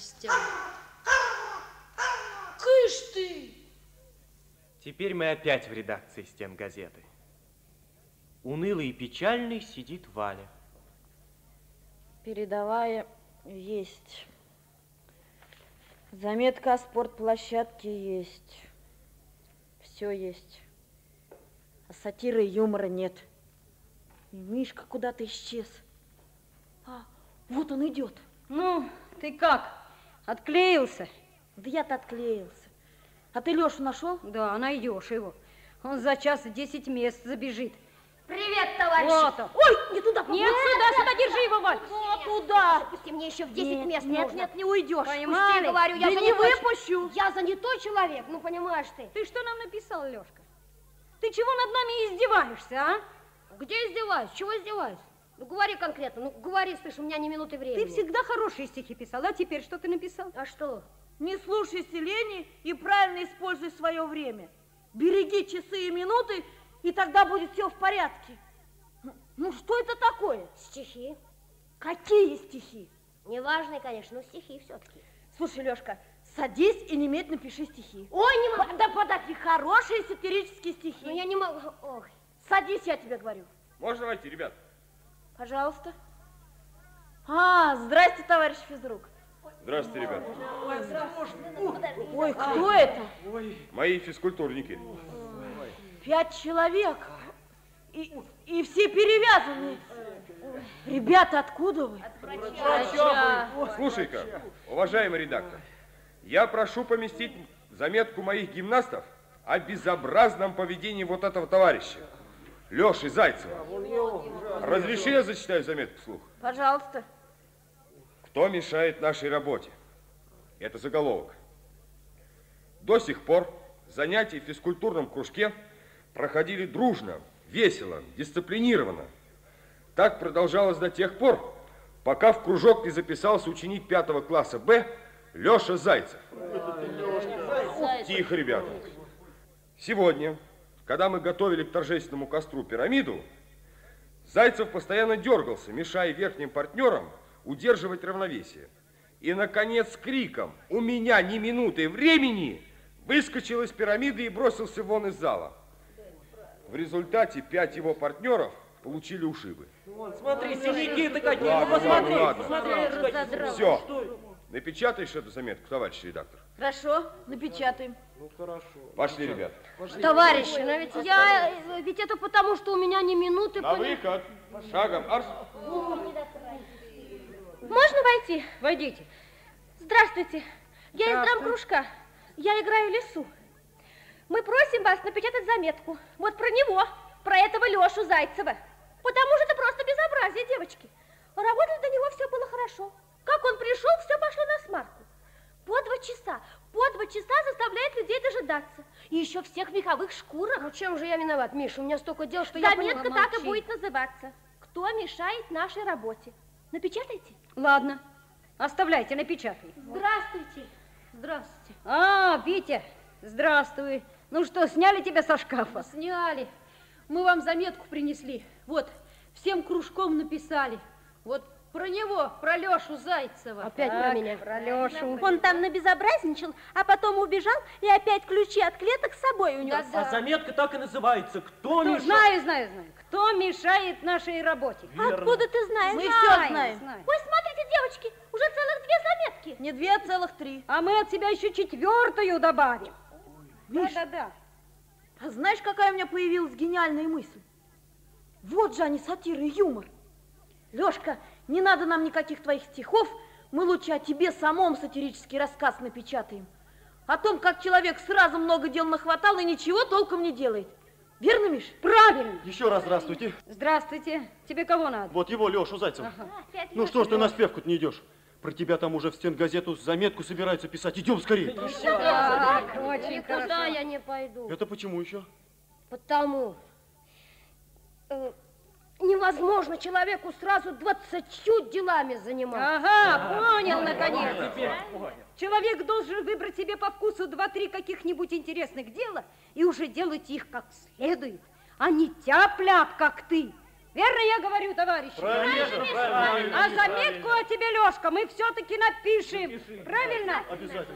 новостям. Кыш ты! Теперь мы опять в редакции стен газеты. Унылый и печальный сидит Валя. Передовая есть. Заметка о спортплощадке есть. Все есть. А сатиры и юмора нет. И Мишка куда-то исчез. А, вот он идет. Ну, ты как? Отклеился? Да я-то отклеился. А ты Лешу нашел? Да, найдешь его. Он за час десять мест забежит. Привет, товарищи! Вот он. Ой, не туда, Нет, сюда, сюда, держи его, Валь. Вот туда. Пусти мне еще в 10 Нет, мест нет, нужно. нет, не уйдешь. Понимали? Пусти, говорю, я Да не занятой ч- выпущу. Я занятой человек, ну понимаешь ты. Ты что нам написал, Лешка? Ты чего над нами издеваешься, а? Где издеваюсь? Чего издеваюсь? Ну говори конкретно, ну говори, слышь, у меня не минуты времени. Ты всегда хорошие стихи писал, а теперь что ты написал? А что? Не слушайся лени и правильно используй свое время. Береги часы и минуты, и тогда будет все в порядке. Ну что это такое? Стихи? Какие стихи? Неважные, конечно, но стихи все-таки. Слушай, Лешка, садись и немедленно пиши стихи. Ой, не могу. Да подожди, хорошие сатирические стихи. Ну я не могу. Ох. Садись, я тебе говорю. Можно войти, ребят? Пожалуйста. А, здрасте, товарищ физрук. Здравствуйте, ребят. Ой, кто это? Мои физкультурники. Пять человек. И, и все перевязаны. Ребята, откуда вы? Слушай-ка, уважаемый редактор, я прошу поместить заметку моих гимнастов о безобразном поведении вот этого товарища, Леши Зайцева. Разреши я зачитаю заметку вслух? Пожалуйста. Кто мешает нашей работе? Это заголовок. До сих пор занятия в физкультурном кружке проходили дружно, весело, дисциплинированно. Так продолжалось до тех пор, пока в кружок не записался ученик пятого класса Б Леша Зайцев. Тихо, ребята. Сегодня, когда мы готовили к торжественному костру пирамиду, Зайцев постоянно дергался, мешая верхним партнерам удерживать равновесие. И, наконец, криком «У меня ни минуты времени!» выскочил из пирамиды и бросился вон из зала. В результате пять его партнеров получили ушибы. Смотри, синяки-то какие, Ладно, ну посмотри, ладно, посмотри. Все. Напечатаешь эту заметку, товарищ редактор? Хорошо, напечатаем. Пошли, ребят. Товарищи, но ведь я... э, Ведь это потому, что у меня ни минуты... На пони- выход. Шагом. Арс. Можно войти? Войдите. Здравствуйте. Я из драмкружка. Я играю в лесу. Мы просим вас напечатать заметку. Вот про него, про этого Лешу Зайцева. Потому что это просто безобразие, девочки. Работали до него, все было хорошо. Как он пришел, все пошло на смарку. По два часа, по два часа заставляет людей дожидаться. И еще всех меховых шкурах. Ну чем же я виноват, Миша? У меня столько дел, что я Заметка поняла. так и будет называться. Кто мешает нашей работе? Напечатайте. Ладно, оставляйте, напечатай. Здравствуйте. Здравствуйте. А, Витя, здравствуй. Ну что, сняли тебя со шкафа? Сняли. Мы вам заметку принесли. Вот, всем кружком написали. Вот про него, про Лешу Зайцева. Опять про Так, меня. Про Лешу. Он там набезобразничал, а потом убежал и опять ключи от клеток с собой унес. А заметка так и называется. Кто Ну, мешает? знаю, знаю, знаю. Кто мешает нашей работе? Откуда ты знаешь? Мы Знаем, все знаем. знаем. Ой, смотрите, девочки, уже целых две заметки. Не две, а целых три. А мы от себя еще четвертую добавим. Да-да-да. а знаешь, какая у меня появилась гениальная мысль? Вот же они, сатира и юмор. Лешка, не надо нам никаких твоих стихов, мы лучше о тебе самом сатирический рассказ напечатаем. О том, как человек сразу много дел нахватал и ничего толком не делает. Верно, Миш? Правильно. Еще раз здравствуйте. Здравствуйте. Тебе кого надо? Вот его, Лешу Зайцева. Опять Ну что ж ты на спевку-то не идешь? Про тебя там уже в стенгазету заметку собираются писать. Идем скорее. Так, очень Никуда хорошо. я не пойду. Это почему еще? Потому э, невозможно человеку сразу двадцатью делами заниматься. Ага, понял, наконец. Человек должен выбрать себе по вкусу два-три каких-нибудь интересных дела и уже делать их как следует, а не тяп-ляп, как ты. Верно я говорю, товарищи? Конечно, правильно. А заметку о тебе, Лешка, мы все-таки напишем. Правильно? Обязательно.